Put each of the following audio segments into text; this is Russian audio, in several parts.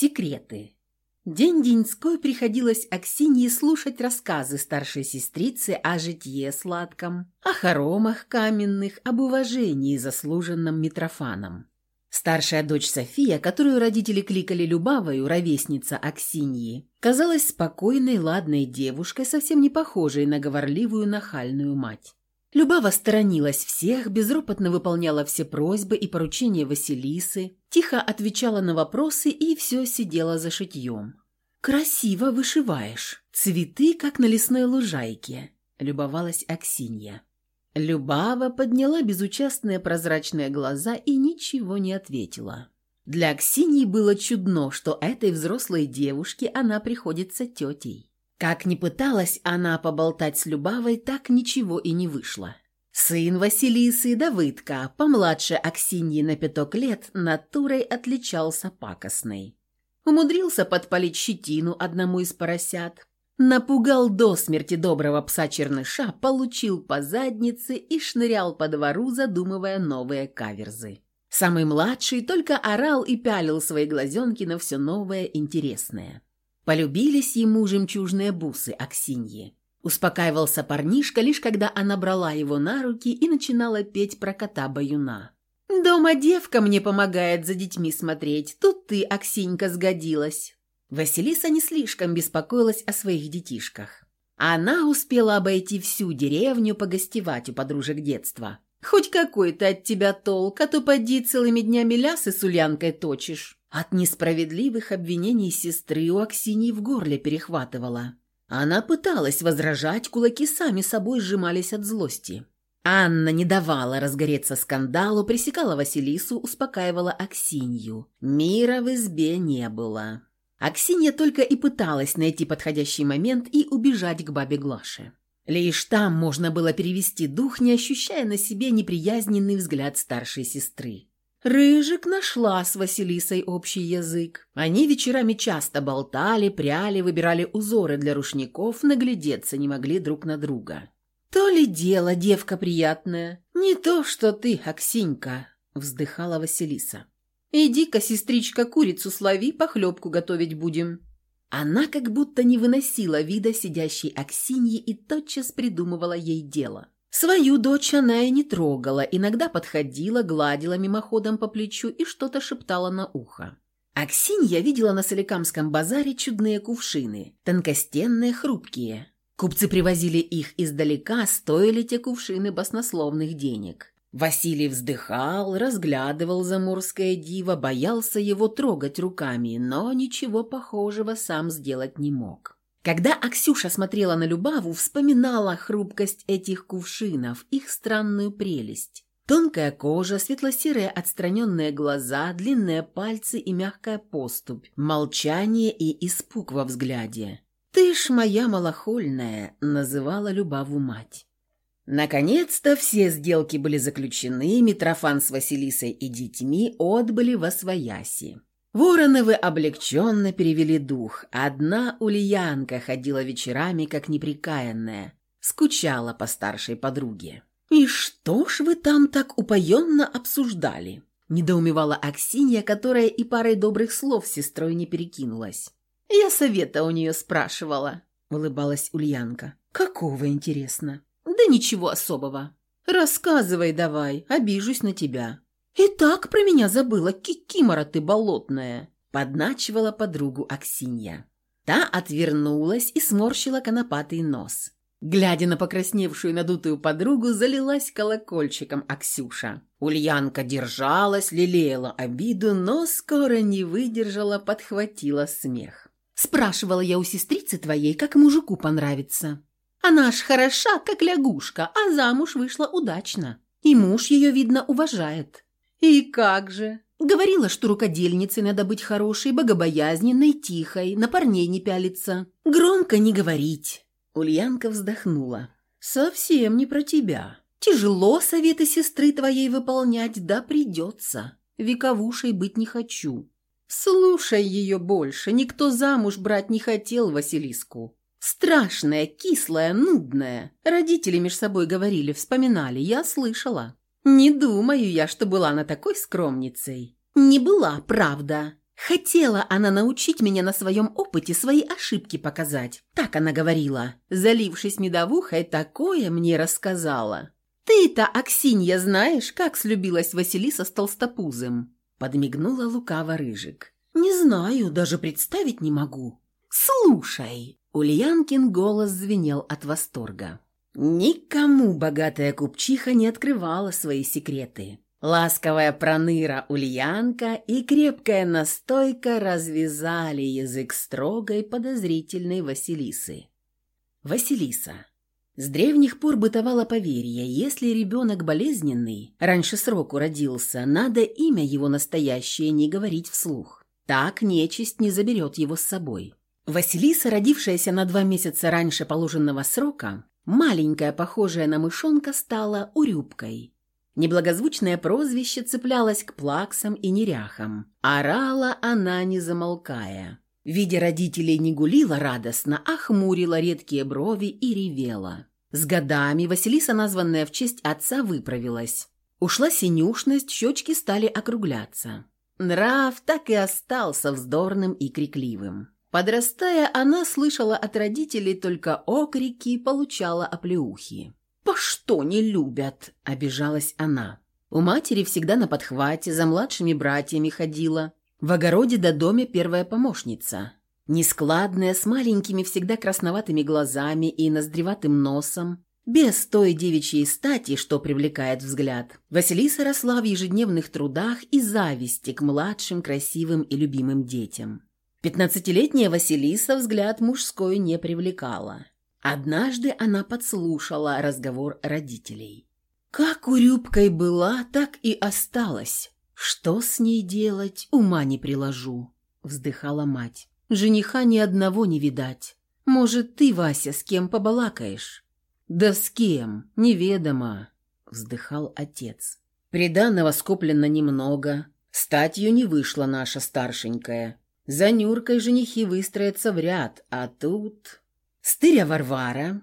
Секреты. День-деньской приходилось Аксинье слушать рассказы старшей сестрицы о житье сладком, о хоромах каменных, об уважении заслуженном Митрофаном. Старшая дочь София, которую родители кликали Любавою, ровесница Аксиньи, казалась спокойной, ладной девушкой, совсем не похожей на говорливую нахальную мать. Любава сторонилась всех, безропотно выполняла все просьбы и поручения Василисы, тихо отвечала на вопросы и все сидела за шитьем. «Красиво вышиваешь. Цветы, как на лесной лужайке», — любовалась Аксинья. Любава подняла безучастные прозрачные глаза и ничего не ответила. Для Аксиньи было чудно, что этой взрослой девушке она приходится тетей. Как ни пыталась она поболтать с Любавой, так ничего и не вышло. Сын Василисы, Давыдка, помладше Аксиньи на пяток лет, натурой отличался пакостной. Умудрился подпалить щетину одному из поросят, Напугал до смерти доброго пса-черныша, получил по заднице и шнырял по двору, задумывая новые каверзы. Самый младший только орал и пялил свои глазенки на все новое интересное. Полюбились ему жемчужные бусы Аксиньи. Успокаивался парнишка, лишь когда она брала его на руки и начинала петь про кота-баюна. «Дома девка мне помогает за детьми смотреть, тут ты, Аксинька, сгодилась». Василиса не слишком беспокоилась о своих детишках. Она успела обойти всю деревню, погостевать у подружек детства. «Хоть какой-то от тебя толк, а то поди целыми днями лясы с Ульянкой точишь». От несправедливых обвинений сестры у Аксинии в горле перехватывала. Она пыталась возражать, кулаки сами собой сжимались от злости. Анна не давала разгореться скандалу, пресекала Василису, успокаивала Аксинью. Мира в избе не было. Аксинья только и пыталась найти подходящий момент и убежать к бабе Глаше. Лишь там можно было перевести дух, не ощущая на себе неприязненный взгляд старшей сестры. Рыжик нашла с Василисой общий язык. Они вечерами часто болтали, пряли, выбирали узоры для рушников, наглядеться не могли друг на друга. «То ли дело, девка приятная, не то, что ты, Аксинька», — вздыхала Василиса. «Иди-ка, сестричка, курицу слови, похлебку готовить будем». Она как будто не выносила вида сидящей Аксиньи и тотчас придумывала ей дело. Свою дочь она и не трогала, иногда подходила, гладила мимоходом по плечу и что-то шептала на ухо. Аксинья видела на Соликамском базаре чудные кувшины, тонкостенные, хрупкие. Купцы привозили их издалека, стоили те кувшины баснословных денег. Василий вздыхал, разглядывал заморское диво, боялся его трогать руками, но ничего похожего сам сделать не мог. Когда Аксюша смотрела на Любаву, вспоминала хрупкость этих кувшинов, их странную прелесть. Тонкая кожа, светло-серые отстраненные глаза, длинные пальцы и мягкая поступь, молчание и испуг во взгляде. «Ты ж моя малохольная», — называла Любаву мать. Наконец-то все сделки были заключены, Митрофан с Василисой и детьми отбыли во свояси. Вороновы облегченно перевели дух. Одна Ульянка ходила вечерами, как неприкаянная, скучала по старшей подруге. «И что ж вы там так упоенно обсуждали?» – недоумевала Аксинья, которая и парой добрых слов с сестрой не перекинулась. «Я совета у нее спрашивала», – улыбалась Ульянка. «Какого, интересно?» «Да ничего особого. Рассказывай давай, обижусь на тебя». «И так про меня забыла, кикимора ты болотная», — подначивала подругу Аксинья. Та отвернулась и сморщила конопатый нос. Глядя на покрасневшую надутую подругу, залилась колокольчиком Аксюша. Ульянка держалась, лелеяла обиду, но скоро не выдержала, подхватила смех. «Спрашивала я у сестрицы твоей, как мужику понравится. Она ж хороша, как лягушка, а замуж вышла удачно. И муж ее, видно, уважает. И как же? Говорила, что рукодельницей надо быть хорошей, богобоязненной, тихой, на парней не пялиться. Громко не говорить. Ульянка вздохнула. Совсем не про тебя. Тяжело советы сестры твоей выполнять, да придется. Вековушей быть не хочу. Слушай ее больше, никто замуж брать не хотел Василиску. Страшная, кислая, нудная. Родители меж собой говорили, вспоминали, я слышала. Не думаю я, что была она такой скромницей. Не была, правда. Хотела она научить меня на своем опыте свои ошибки показать. Так она говорила. Залившись медовухой, такое мне рассказала. «Ты-то, Аксинья, знаешь, как слюбилась Василиса с Толстопузым?» Подмигнула лукаво Рыжик. «Не знаю, даже представить не могу». «Слушай!» Ульянкин голос звенел от восторга. Никому богатая купчиха не открывала свои секреты. Ласковая проныра Ульянка и крепкая настойка развязали язык строгой подозрительной Василисы. Василиса. С древних пор бытовало поверье, если ребенок болезненный, раньше сроку родился, надо имя его настоящее не говорить вслух. Так нечисть не заберет его с собой. Василиса, родившаяся на два месяца раньше положенного срока, маленькая, похожая на мышонка, стала урюбкой. Неблагозвучное прозвище цеплялось к плаксам и неряхам. Орала она, не замолкая. Видя родителей, не гулила радостно, а хмурила редкие брови и ревела. С годами Василиса, названная в честь отца, выправилась. Ушла синюшность, щечки стали округляться. Нрав так и остался вздорным и крикливым. Подрастая, она слышала от родителей только окрики, получала оплеухи. «По что не любят?» – обижалась она. У матери всегда на подхвате, за младшими братьями ходила. В огороде до доме первая помощница. Нескладная, с маленькими всегда красноватыми глазами и ноздреватым носом, без той девичьей стати, что привлекает взгляд. Василиса росла в ежедневных трудах и зависти к младшим, красивым и любимым детям. Пятнадцатилетняя Василиса взгляд мужской не привлекала. Однажды она подслушала разговор родителей. Как урюбкой была, так и осталась. Что с ней делать, ума не приложу, вздыхала мать. Жениха ни одного не видать. Может, ты, Вася, с кем побалакаешь? Да с кем, неведомо, вздыхал отец. Приданного скоплено немного, статью не вышла наша старшенькая. За Нюркой женихи выстроятся в ряд, а тут... Стыря Варвара,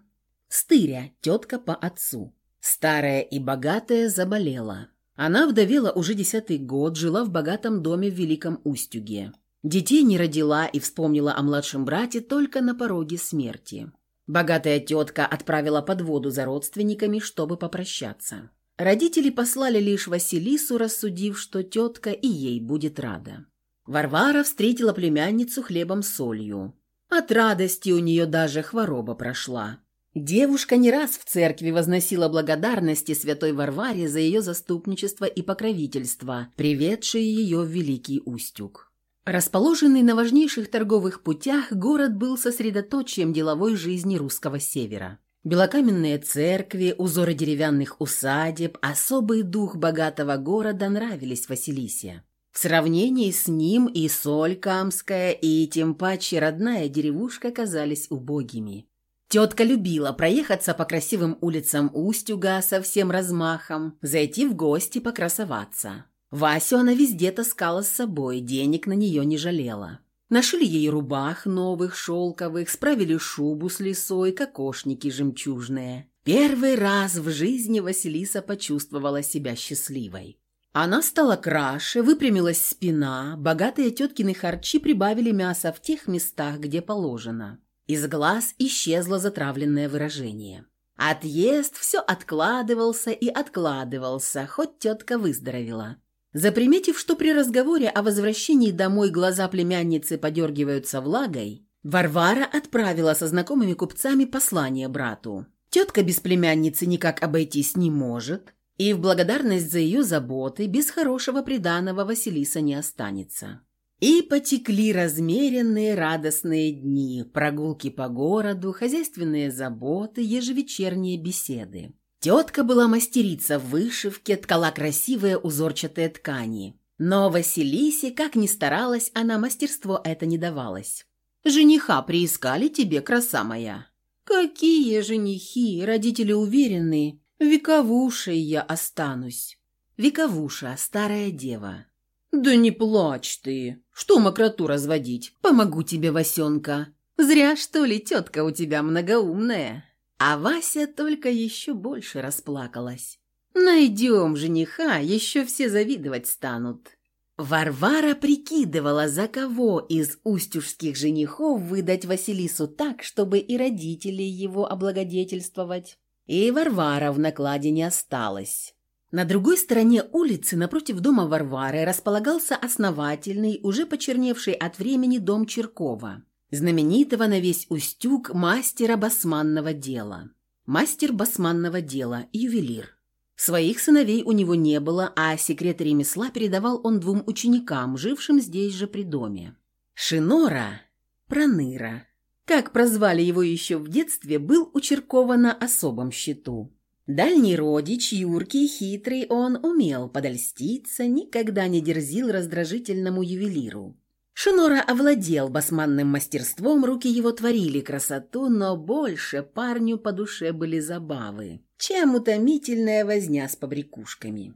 Стыря, тетка по отцу, старая и богатая, заболела. Она вдовела уже десятый год, жила в богатом доме в Великом Устюге. Детей не родила и вспомнила о младшем брате только на пороге смерти. Богатая тетка отправила подводу за родственниками, чтобы попрощаться. Родители послали лишь Василису, рассудив, что тетка и ей будет рада. Варвара встретила племянницу хлебом с солью. От радости у нее даже хвороба прошла. Девушка не раз в церкви возносила благодарности святой Варваре за ее заступничество и покровительство, приведшие ее в Великий Устюг. Расположенный на важнейших торговых путях, город был сосредоточием деловой жизни русского севера. Белокаменные церкви, узоры деревянных усадеб, особый дух богатого города нравились Василисе. В сравнении с ним и Соль Камская, и тем паче родная деревушка казались убогими. Тетка любила проехаться по красивым улицам Устюга со всем размахом, зайти в гости покрасоваться. Васю она везде таскала с собой, денег на нее не жалела. Нашили ей рубах новых, шелковых, справили шубу с лисой, кокошники жемчужные. Первый раз в жизни Василиса почувствовала себя счастливой. Она стала краше, выпрямилась спина, богатые теткины харчи прибавили мяса в тех местах, где положено. Из глаз исчезло затравленное выражение. Отъезд все откладывался и откладывался, хоть тетка выздоровела. Заприметив, что при разговоре о возвращении домой глаза племянницы подергиваются влагой, Варвара отправила со знакомыми купцами послание брату. Тетка без племянницы никак обойтись не может, и в благодарность за ее заботы без хорошего приданого Василиса не останется. И потекли размеренные радостные дни, прогулки по городу, хозяйственные заботы, ежевечерние беседы. Тетка была мастерица в вышивке, ткала красивые узорчатые ткани. Но Василисе, как ни старалась, она мастерство это не давалось. «Жениха приискали тебе, краса моя». «Какие женихи? Родители уверены, Вековушей я останусь. Вековуша, старая дева. Да не плачь ты. Что мокроту разводить? Помогу тебе, Васенка. Зря, что ли, тетка у тебя многоумная. А Вася только еще больше расплакалась. Найдем жениха, еще все завидовать станут. Варвара прикидывала, за кого из устюжских женихов выдать Василису так, чтобы и родители его облагодетельствовать. И Варвара в накладе не осталась. На другой стороне улицы, напротив дома Варвары, располагался основательный, уже почерневший от времени дом Черкова, знаменитого на весь Устюг мастера басманного дела. Мастер басманного дела, ювелир. Своих сыновей у него не было, а секрет ремесла передавал он двум ученикам, жившим здесь же при доме. Шинора, Проныра, как прозвали его еще в детстве, был у Черкова на особом счету. Дальний родич, юркий, хитрый, он умел подольститься, никогда не дерзил раздражительному ювелиру. Шинора овладел басманным мастерством, руки его творили красоту, но больше парню по душе были забавы чем утомительная возня с побрякушками.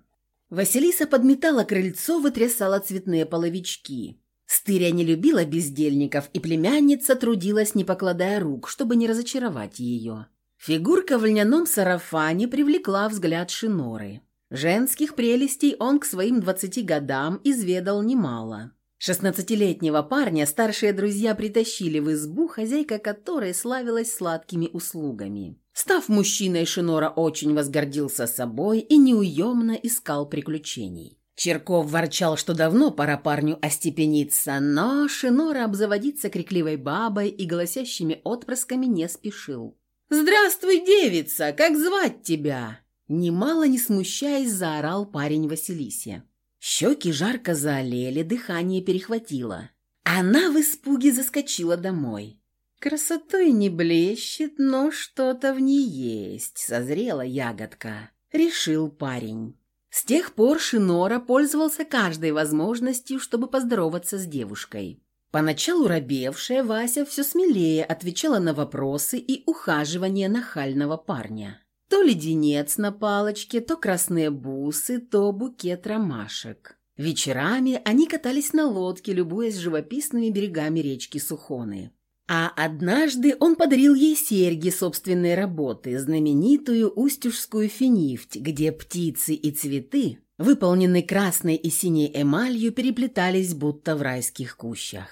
Василиса подметала крыльцо, вытрясала цветные половички. Стыря не любила бездельников, и племянница трудилась, не покладая рук, чтобы не разочаровать ее. Фигурка в льняном сарафане привлекла взгляд Шиноры. Женских прелестей он к своим двадцати годам изведал немало. Шестнадцатилетнего парня старшие друзья притащили в избу, хозяйка которой славилась сладкими услугами. Став мужчиной, Шинора очень возгордился собой и неуемно искал приключений. Черков ворчал, что давно пора парню остепениться, но Шинора обзаводиться крикливой бабой и голосящими отпрысками не спешил. «Здравствуй, девица! Как звать тебя?» Немало не смущаясь, заорал парень Василисе. Щеки жарко заолели, дыхание перехватило. Она в испуге заскочила домой. Красотой не блещет, но что-то в ней есть, созрела ягодка, решил парень. С тех пор Шинора пользовался каждой возможностью, чтобы поздороваться с девушкой. Поначалу робевшая Вася все смелее отвечала на вопросы и ухаживание нахального парня. То леденец на палочке, то красные бусы, то букет ромашек. Вечерами они катались на лодке, любуясь живописными берегами речки Сухоны. А однажды он подарил ей серьги собственной работы, знаменитую устюжскую финифть, где птицы и цветы, выполненные красной и синей эмалью, переплетались будто в райских кущах.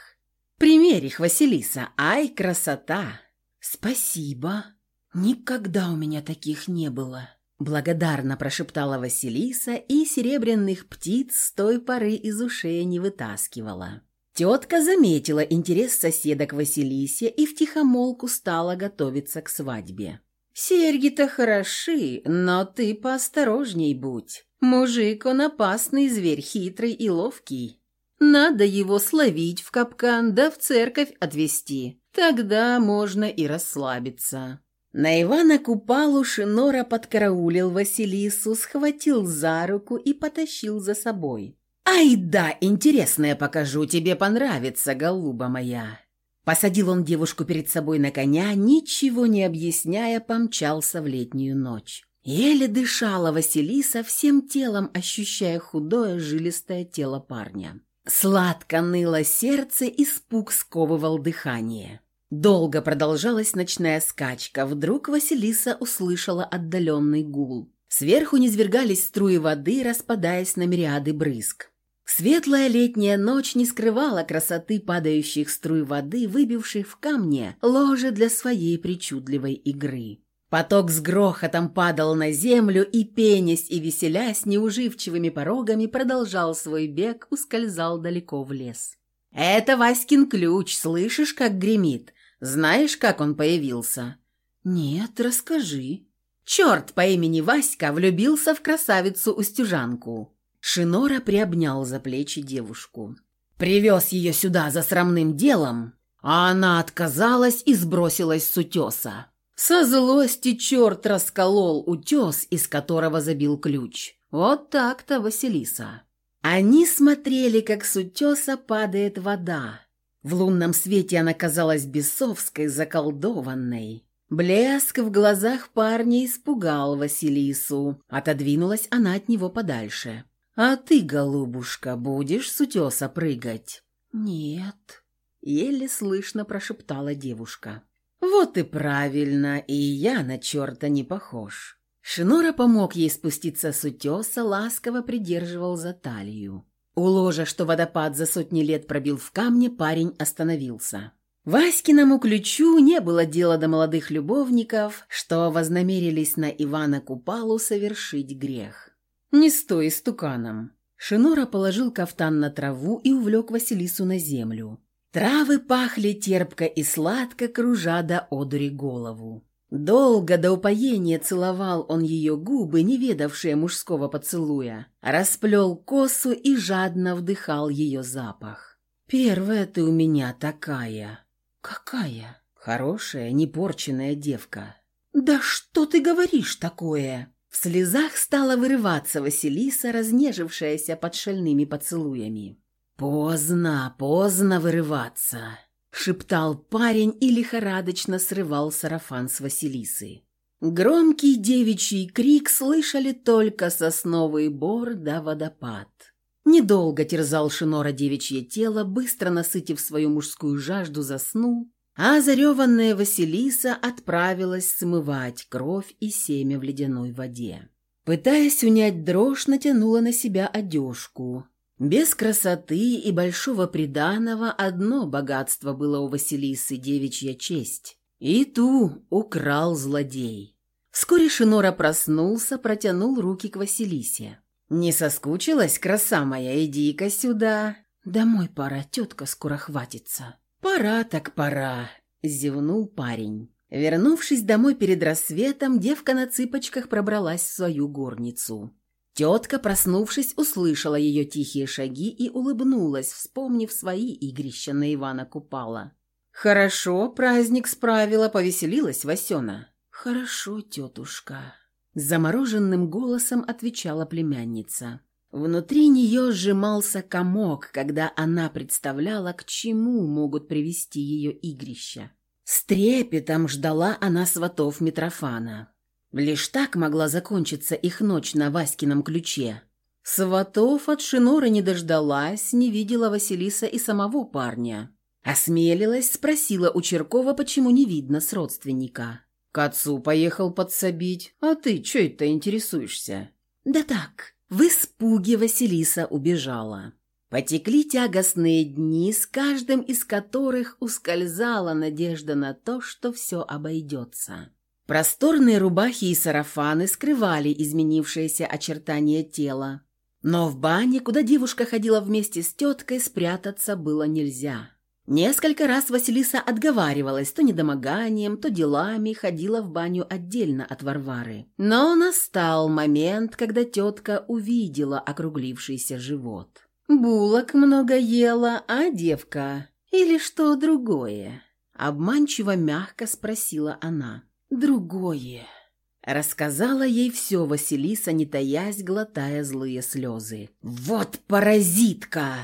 «Примерь их, Василиса, ай, красота!» «Спасибо, никогда у меня таких не было», Благодарно прошептала Василиса и серебряных птиц с той поры из ушей не вытаскивала. Тетка заметила интерес соседа к Василисе и втихомолку стала готовиться к свадьбе. «Серьги-то хороши, но ты поосторожней будь. Мужик он опасный зверь, хитрый и ловкий. Надо его словить в капкан, да в церковь отвезти. Тогда можно и расслабиться». На Ивана Купалу Шинора подкараулил Василису, схватил за руку и потащил за собой. «Ай да, интересное покажу, тебе понравится, голуба моя!» Посадил он девушку перед собой на коня, ничего не объясняя, помчался в летнюю ночь. Еле дышала Василиса, всем телом ощущая худое, жилистое тело парня. Сладко ныло сердце, испуг сковывал дыхание. Долго продолжалась ночная скачка. Вдруг Василиса услышала отдаленный гул. Сверху низвергались струи воды, распадаясь на мириады брызг. Светлая летняя ночь не скрывала красоты падающих струй воды, выбивших в камне ложе для своей причудливой игры. Поток с грохотом падал на землю и, пенясь и веселясь неуживчивыми порогами, продолжал свой бег, ускользал далеко в лес. «Это Васькин ключ, слышишь, как гремит? Знаешь, как он появился?» «Нет, расскажи». «Черт по имени Васька влюбился в красавицу-устюжанку». Шинора приобнял за плечи девушку. Привез ее сюда за срамным делом, а она отказалась и сбросилась с утеса. Со злости черт расколол утес, из которого забил ключ. Вот так-то, Василиса. Они смотрели, как с утеса падает вода. В лунном свете она казалась бесовской, заколдованной. Блеск в глазах парня испугал Василису. Отодвинулась она от него подальше. «А ты, голубушка, будешь с утеса прыгать?» «Нет», — еле слышно прошептала девушка. «Вот и правильно, и я на черта не похож». Шинора помог ей спуститься с утеса, ласково придерживал за талию. У ложа, что водопад за сотни лет пробил в камне, парень остановился. Васькиному ключу не было дела до молодых любовников, что вознамерились на Ивана Купалу совершить грех. «Не стой стуканом». Шинора положил кафтан на траву и увлек Василису на землю. Травы пахли терпко и сладко, кружа до одури голову. Долго до упоения целовал он ее губы, не ведавшие мужского поцелуя, расплел косу и жадно вдыхал ее запах. «Первая ты у меня такая», «Какая?» «Хорошая, непорченная девка». «Да что ты говоришь такое?» В слезах стала вырываться Василиса, разнежившаяся под шальными поцелуями. «Поздно, поздно вырываться», — шептал парень и лихорадочно срывал сарафан с Василисы. Громкий девичий крик слышали только сосновый бор да водопад. Недолго терзал Шинора девичье тело, быстро насытив свою мужскую жажду, заснул, а зареванная Василиса отправилась смывать кровь и семя в ледяной воде. Пытаясь унять дрожь, натянула на себя одежку. Без красоты и большого приданого одно богатство было у Василисы девичья честь. И ту украл злодей. Вскоре Шинора проснулся, протянул руки к Василисе. «Не соскучилась, краса моя, иди-ка сюда». «Домой пора, тетка скоро хватится». «Пора так пора», — зевнул парень. Вернувшись домой перед рассветом, девка на цыпочках пробралась в свою горницу. Тетка, проснувшись, услышала ее тихие шаги и улыбнулась, вспомнив свои игрища на Ивана Купала. «Хорошо, праздник справила, повеселилась Васена». «Хорошо, тетушка». Замороженным голосом отвечала племянница. Внутри нее сжимался комок, когда она представляла, к чему могут привести ее игрища. С трепетом ждала она сватов Митрофана. Лишь так могла закончиться их ночь на Васькином ключе. Сватов от Шинора не дождалась, не видела Василиса и самого парня. Осмелилась, спросила у Черкова, почему не видно с родственника. К отцу поехал подсобить. А ты чё это интересуешься?» «Да так, в испуге Василиса убежала». Потекли тягостные дни, с каждым из которых ускользала надежда на то, что все обойдется. Просторные рубахи и сарафаны скрывали изменившиеся очертания тела. Но в бане, куда девушка ходила вместе с теткой, спрятаться было нельзя. Несколько раз Василиса отговаривалась то недомоганием, то делами, ходила в баню отдельно от Варвары. Но настал момент, когда тетка увидела округлившийся живот. «Булок много ела, а девка? Или что другое?» Обманчиво мягко спросила она. «Другое». Рассказала ей все Василиса, не таясь, глотая злые слезы. «Вот паразитка!»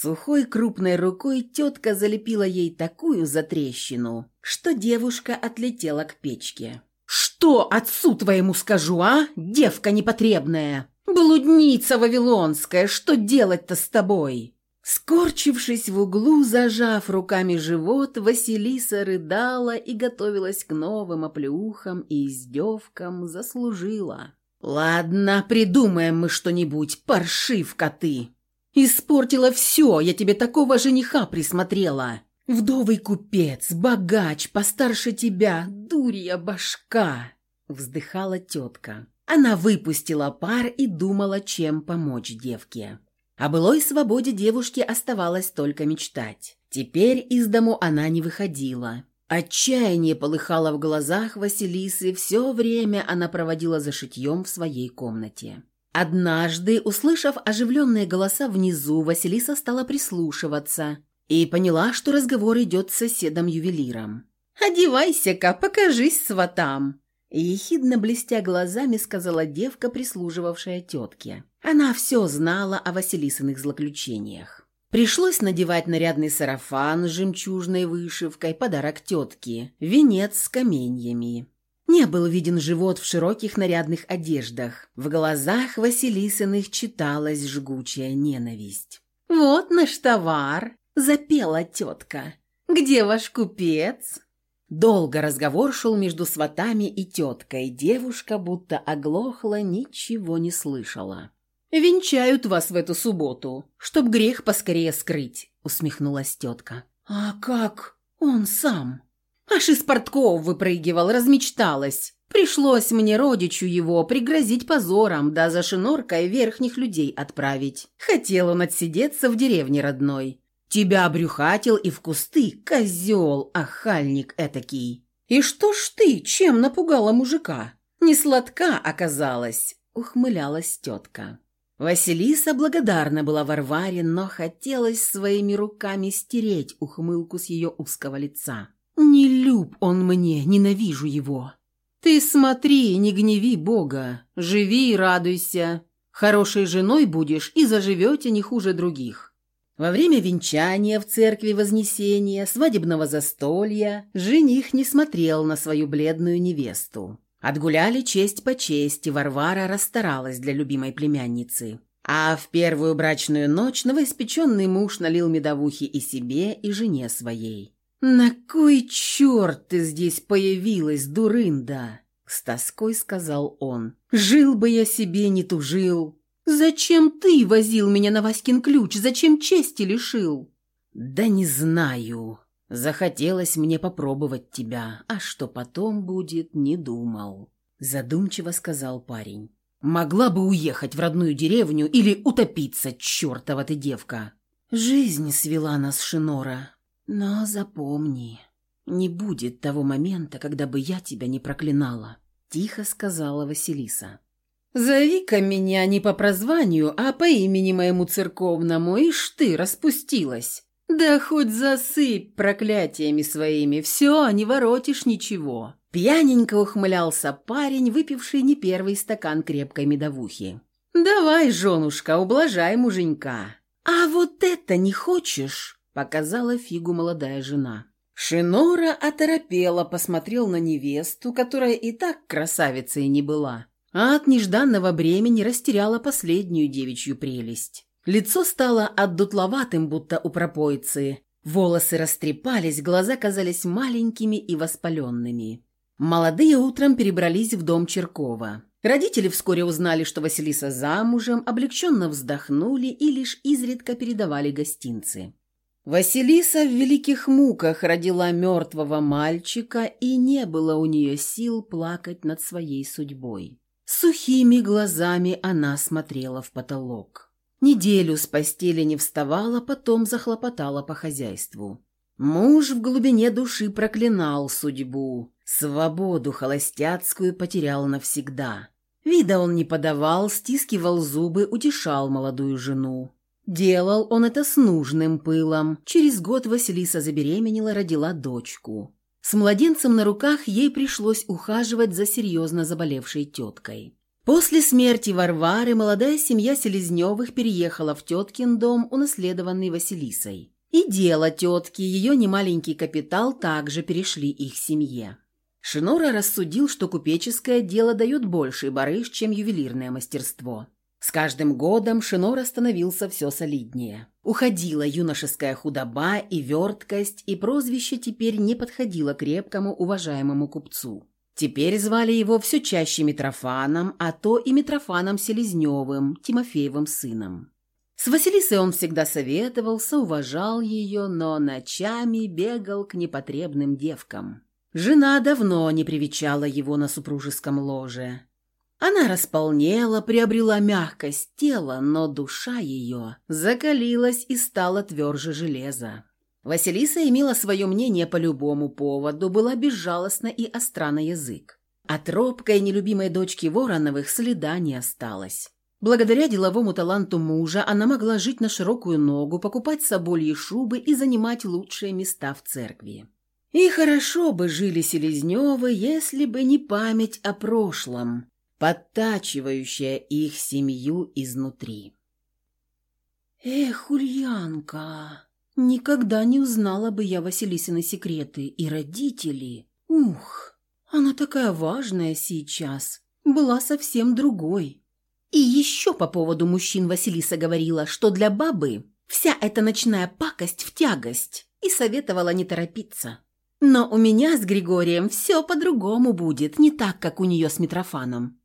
Сухой крупной рукой тетка залепила ей такую затрещину, что девушка отлетела к печке. «Что отцу твоему скажу, а, девка непотребная? Блудница вавилонская, что делать-то с тобой?» Скорчившись в углу, зажав руками живот, Василиса рыдала и готовилась к новым оплеухам и издевкам, заслужила. «Ладно, придумаем мы что-нибудь, паршивка ты!» Испортила все, я тебе такого жениха присмотрела. Вдовый купец, богач, постарше тебя, дурья башка!» Вздыхала тетка. Она выпустила пар и думала, чем помочь девке. О былой свободе девушке оставалось только мечтать. Теперь из дому она не выходила. Отчаяние полыхало в глазах Василисы, все время она проводила за шитьем в своей комнате. Однажды, услышав оживленные голоса внизу, Василиса стала прислушиваться и поняла, что разговор идет с соседом-ювелиром. «Одевайся-ка, покажись сватам!» Ехидно блестя глазами, сказала девка, прислуживавшая тетке. Она все знала о Василисиных злоключениях. Пришлось надевать нарядный сарафан с жемчужной вышивкой, подарок тетке, венец с каменьями. Не был виден живот в широких нарядных одеждах. В глазах Василисиных читалась жгучая ненависть. «Вот наш товар!» – запела тетка. «Где ваш купец?» Долго разговор шел между сватами и теткой. Девушка будто оглохла, ничего не слышала. Венчают вас в эту субботу, чтоб грех поскорее скрыть», — усмехнулась тетка. «А как он сам?» Аж из портков выпрыгивал, размечталась. Пришлось мне родичу его пригрозить позором, да за шиноркой верхних людей отправить. Хотел он отсидеться в деревне родной. Тебя брюхатил и в кусты, козел, охальник этакий. И что ж ты, чем напугала мужика? Не сладка оказалась, ухмылялась тетка. Василиса благодарна была Варваре, но хотелось своими руками стереть ухмылку с ее узкого лица. «Не люб он мне, ненавижу его. Ты смотри, не гневи Бога, живи и радуйся. Хорошей женой будешь и заживете не хуже других». Во время венчания в церкви Вознесения, свадебного застолья, жених не смотрел на свою бледную невесту. Отгуляли честь по чести, Варвара расстаралась для любимой племянницы. А в первую брачную ночь новоиспеченный муж налил медовухи и себе, и жене своей. «На кой черт ты здесь появилась, дурында?» С тоской сказал он. «Жил бы я себе, не тужил. Зачем ты возил меня на Васькин ключ? Зачем чести лишил?» «Да не знаю. Захотелось мне попробовать тебя, а что потом будет, не думал», задумчиво сказал парень. «Могла бы уехать в родную деревню или утопиться, чертова ты девка!» «Жизнь свела нас, Шинора, но запомни, не будет того момента, когда бы я тебя не проклинала», — тихо сказала Василиса. «Зови-ка меня не по прозванию, а по имени моему церковному, ишь ты, распустилась. Да хоть засыпь проклятиями своими, все, не воротишь ничего». Пьяненько ухмылялся парень, выпивший не первый стакан крепкой медовухи. «Давай, женушка, ублажай муженька. А вот это не хочешь?» Показала фигу молодая жена. Шинора оторопела, посмотрел на невесту, которая и так красавицей не была, а от нежданного бремени растеряла последнюю девичью прелесть. Лицо стало отдутловатым, будто у пропойцы. Волосы растрепались, глаза казались маленькими и воспаленными. Молодые утром перебрались в дом Черкова. Родители вскоре узнали, что Василиса замужем, облегченно вздохнули и лишь изредка передавали гостинцы. Василиса в великих муках родила мертвого мальчика, и не было у нее сил плакать над своей судьбой. Сухими глазами она смотрела в потолок. Неделю с постели не вставала, потом захлопотала по хозяйству. Муж в глубине души проклинал судьбу. Свободу холостяцкую потерял навсегда. Вида он не подавал, стискивал зубы, утешал молодую жену. Делал он это с нужным пылом. Через год Василиса забеременела, родила дочку. С младенцем на руках ей пришлось ухаживать за серьезно заболевшей теткой. После смерти Варвары молодая семья Селезневых переехала в теткин дом, унаследованный Василисой. И дело тетки, ее немаленький капитал также перешли их семье. Шинора рассудил, что купеческое дело дает больший барыш, чем ювелирное мастерство. С каждым годом Шинора становился все солиднее. Уходила юношеская худоба и верткость, и прозвище теперь не подходило крепкому уважаемому купцу. Теперь звали его все чаще Митрофаном, а то и Митрофаном Селезневым, Тимофеевым сыном. С Василисой он всегда советовался, уважал ее, но ночами бегал к непотребным девкам. Жена давно не привечала его на супружеском ложе. Она располнела, приобрела мягкость тела, но душа ее закалилась и стала тверже железа. Василиса имела свое мнение по любому поводу, была безжалостна и остра на язык. От робкой нелюбимой дочки Вороновых следа не осталось. Благодаря деловому таланту мужа она могла жить на широкую ногу, покупать собольи шубы и занимать лучшие места в церкви. И хорошо бы жили Селезневы, если бы не память о прошлом, подтачивающая их семью изнутри. «Эх, Ульянка, никогда не узнала бы я Василисины секреты и родители. Ух, она такая важная сейчас, была совсем другой». И еще по поводу мужчин Василиса говорила, что для бабы вся эта ночная пакость в тягость, и советовала не торопиться. Но у меня с Григорием все по-другому будет, не так, как у нее с Митрофаном.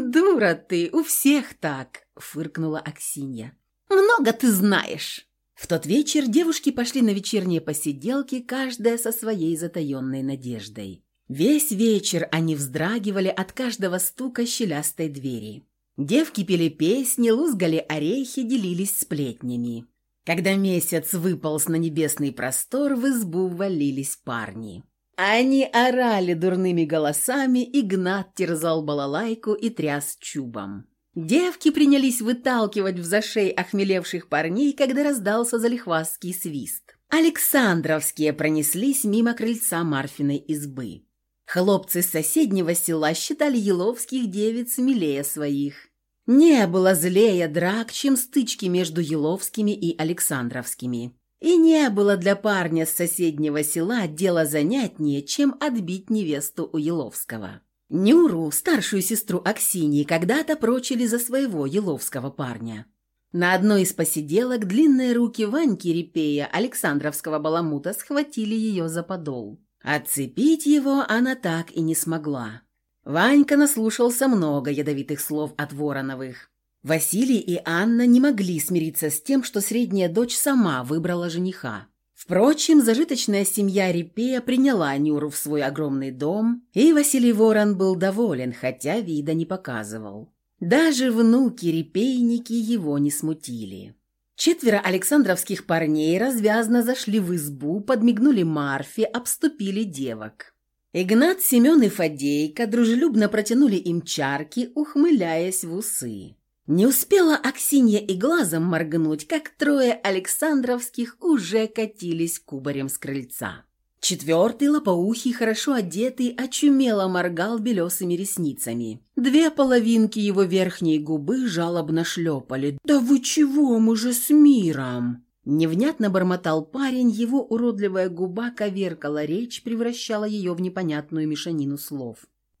«Дура ты, у всех так!» — фыркнула Аксинья. «Много ты знаешь!» В тот вечер девушки пошли на вечерние посиделки, каждая со своей затаенной надеждой. Весь вечер они вздрагивали от каждого стука щелястой двери. Девки пели песни, лузгали орехи, делились сплетнями. Когда месяц выполз на небесный простор, в избу ввалились парни. Они орали дурными голосами, Игнат терзал балалайку и тряс чубом. Девки принялись выталкивать в зашей охмелевших парней, когда раздался залихвастский свист. Александровские пронеслись мимо крыльца Марфиной избы. Хлопцы соседнего села считали еловских девиц милее своих. Не было злее драк, чем стычки между еловскими и александровскими. И не было для парня с соседнего села дела занятнее, чем отбить невесту у еловского. Нюру, старшую сестру Аксинии, когда-то прочили за своего еловского парня. На одной из посиделок длинные руки Ваньки Репея, Александровского баламута, схватили ее за подол. Отцепить его она так и не смогла. Ванька наслушался много ядовитых слов от Вороновых. Василий и Анна не могли смириться с тем, что средняя дочь сама выбрала жениха. Впрочем, зажиточная семья Репея приняла Нюру в свой огромный дом, и Василий Ворон был доволен, хотя вида не показывал. Даже внуки-репейники его не смутили. Четверо александровских парней развязно зашли в избу, подмигнули Марфе, обступили девок. Игнат, Семен и Фадейка дружелюбно протянули им чарки, ухмыляясь в усы. Не успела Аксинья и глазом моргнуть, как трое Александровских уже катились кубарем с крыльца. Четвертый, лопоухий, хорошо одетый, очумело моргал белесыми ресницами. Две половинки его верхней губы жалобно шлепали. «Да вы чего, мы же с миром!» Невнятно бормотал парень, его уродливая губа коверкала речь, превращала ее в непонятную мешанину слов.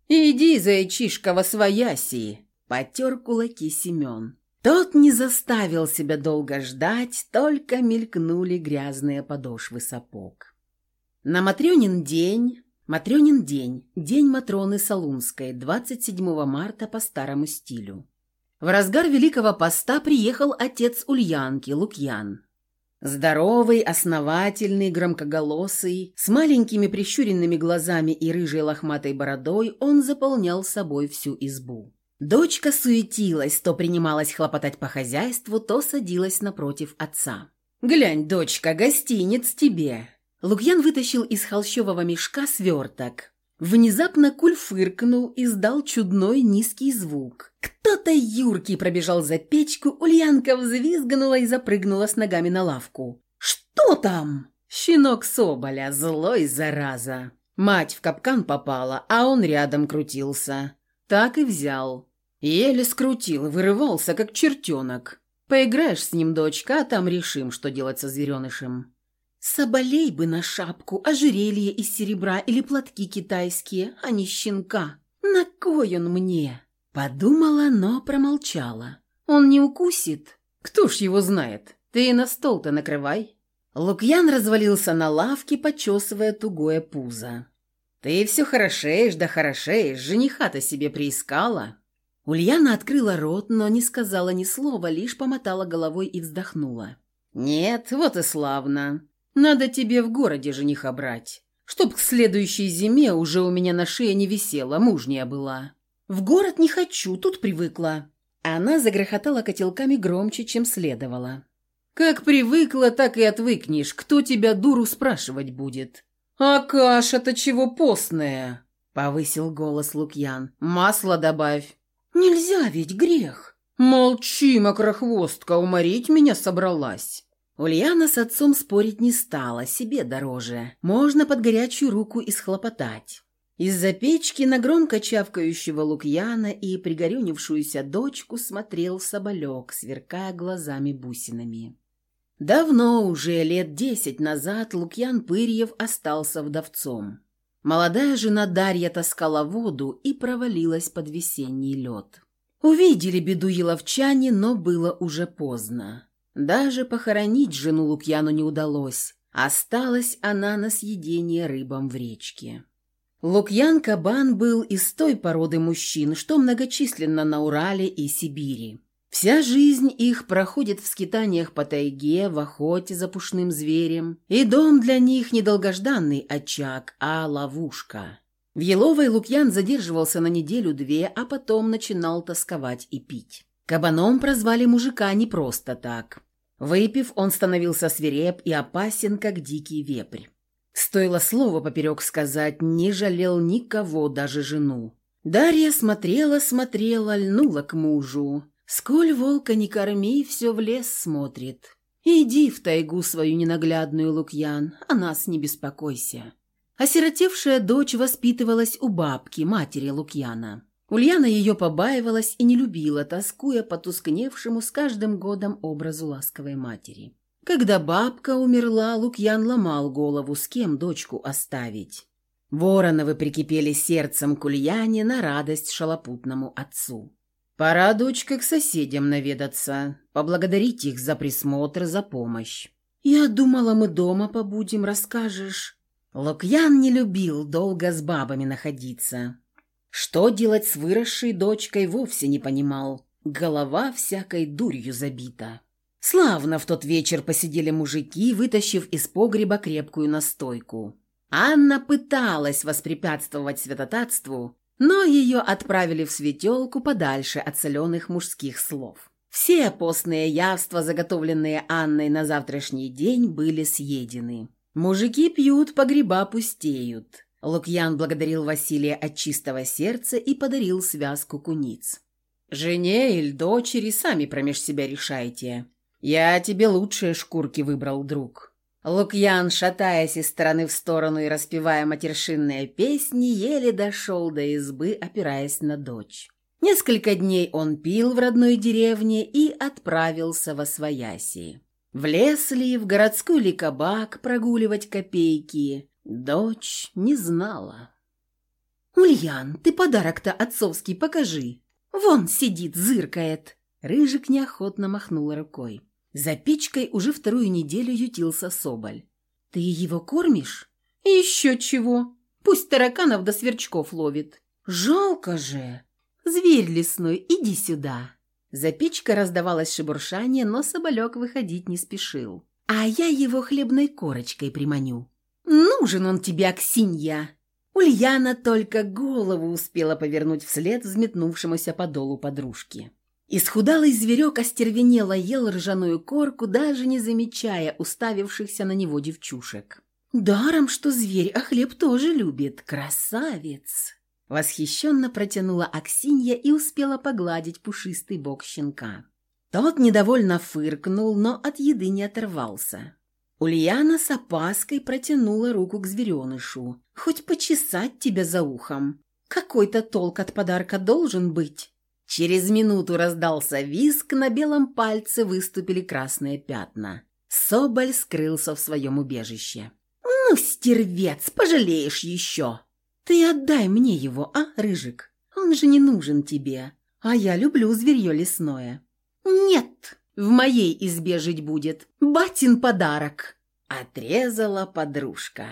«Иди, зайчишка, во свояси!» Потер кулаки Семен. Тот не заставил себя долго ждать, только мелькнули грязные подошвы сапог. На Матрёнин день, Матрёнин день, день Матроны Солунской, 27 марта по старому стилю. В разгар Великого Поста приехал отец Ульянки, Лукьян. Здоровый, основательный, громкоголосый, с маленькими прищуренными глазами и рыжей лохматой бородой, он заполнял собой всю избу. Дочка суетилась, то принималась хлопотать по хозяйству, то садилась напротив отца. «Глянь, дочка, гостиниц тебе!» Лукьян вытащил из холщового мешка сверток. Внезапно куль фыркнул, издал чудной низкий звук. Кто-то юркий пробежал за печку, Ульянка взвизгнула и запрыгнула с ногами на лавку. «Что там?» Щенок Соболя, злой зараза. Мать в капкан попала, а он рядом крутился. Так и взял. Еле скрутил, вырывался, как чертенок. Поиграешь с ним, дочка, а там решим, что делать со зверенышем. Соболей бы на шапку, ожерелье из серебра или платки китайские, а не щенка. На кой он мне? Подумала, но промолчала. Он не укусит? Кто ж его знает? Ты на стол-то накрывай. Лукьян развалился на лавке, почесывая тугое пузо. «Ты все хорошеешь да хорошеешь, жениха-то себе приискала». Ульяна открыла рот, но не сказала ни слова, лишь помотала головой и вздохнула. «Нет, вот и славно. Надо тебе в городе жениха брать, чтоб к следующей зиме уже у меня на шее не висела, мужняя была. В город не хочу, тут привыкла». Она загрохотала котелками громче, чем следовало. «Как привыкла, так и отвыкнешь. Кто тебя, дуру, спрашивать будет?» «А каша-то чего постная?» — повысил голос Лукьян. «Масло добавь». «Нельзя ведь, грех!» «Молчи, мокрохвостка, уморить меня собралась!» Ульяна с отцом спорить не стала, себе дороже. Можно под горячую руку и схлопотать. Из-за печки на громко чавкающего Лукьяна и пригорюнившуюся дочку смотрел соболек, сверкая глазами-бусинами. Давно уже, лет десять назад, Лукьян Пырьев остался вдовцом. Молодая жена Дарья таскала воду и провалилась под весенний лед. Увидели беду еловчане, но было уже поздно. Даже похоронить жену Лукьяну не удалось. Осталась она на съедение рыбам в речке. Лукьян Кабан был из той породы мужчин, что многочисленно на Урале и Сибири. Вся жизнь их проходит в скитаниях по тайге, в охоте за пушным зверем, и дом для них не долгожданный очаг, а ловушка. В Еловой Лукьян задерживался на неделю-две, а потом начинал тосковать и пить. Кабаном прозвали мужика не просто так. Выпив, он становился свиреп и опасен, как дикий вепрь. Стоило слово поперек сказать, не жалел никого, даже жену. Дарья смотрела, смотрела, льнула к мужу. Сколь волка не корми, все в лес смотрит. Иди в тайгу свою ненаглядную, Лукьян, о нас не беспокойся. Осиротевшая дочь воспитывалась у бабки, матери Лукьяна. Ульяна ее побаивалась и не любила, тоскуя по тускневшему с каждым годом образу ласковой матери. Когда бабка умерла, Лукьян ломал голову, с кем дочку оставить. Вороновы прикипели сердцем к Ульяне на радость шалопутному отцу. Пора, дочка, к соседям наведаться, поблагодарить их за присмотр, за помощь. Я думала, мы дома побудем, расскажешь. Лукьян не любил долго с бабами находиться. Что делать с выросшей дочкой, вовсе не понимал. Голова всякой дурью забита. Славно в тот вечер посидели мужики, вытащив из погреба крепкую настойку. Анна пыталась воспрепятствовать святотатству, но ее отправили в светелку подальше от соленых мужских слов. Все постные явства, заготовленные Анной на завтрашний день, были съедены. Мужики пьют, погреба пустеют. Лукьян благодарил Василия от чистого сердца и подарил связку куниц. «Жене или дочери сами промеж себя решайте. Я тебе лучшие шкурки выбрал, друг». Лукьян, шатаясь из стороны в сторону и распевая матершинные песни, еле дошел до избы, опираясь на дочь. Несколько дней он пил в родной деревне и отправился во Свояси. В лес ли, в городскую ли кабак прогуливать копейки, дочь не знала. «Ульян, ты подарок-то отцовский покажи. Вон сидит, зыркает». Рыжик неохотно махнула рукой. За печкой уже вторую неделю ютился Соболь. «Ты его кормишь?» «Еще чего. Пусть тараканов да сверчков ловит». «Жалко же!» «Зверь лесной, иди сюда!» За печкой раздавалось шебуршание, но Соболек выходить не спешил. «А я его хлебной корочкой приманю». «Нужен он тебе, Аксинья!» Ульяна только голову успела повернуть вслед взметнувшемуся подолу подружки. Исхудалый зверек остервенело ел ржаную корку, даже не замечая уставившихся на него девчушек. «Даром, что зверь, а хлеб тоже любит. Красавец!» Восхищенно протянула Аксинья и успела погладить пушистый бок щенка. Тот недовольно фыркнул, но от еды не оторвался. Ульяна с опаской протянула руку к зверенышу. «Хоть почесать тебя за ухом. Какой-то толк от подарка должен быть». Через минуту раздался виск, на белом пальце выступили красные пятна. Соболь скрылся в своем убежище. «Ну, стервец, пожалеешь еще!» «Ты отдай мне его, а, Рыжик? Он же не нужен тебе, а я люблю зверье лесное». «Нет, в моей избе жить будет. Батин подарок!» Отрезала подружка.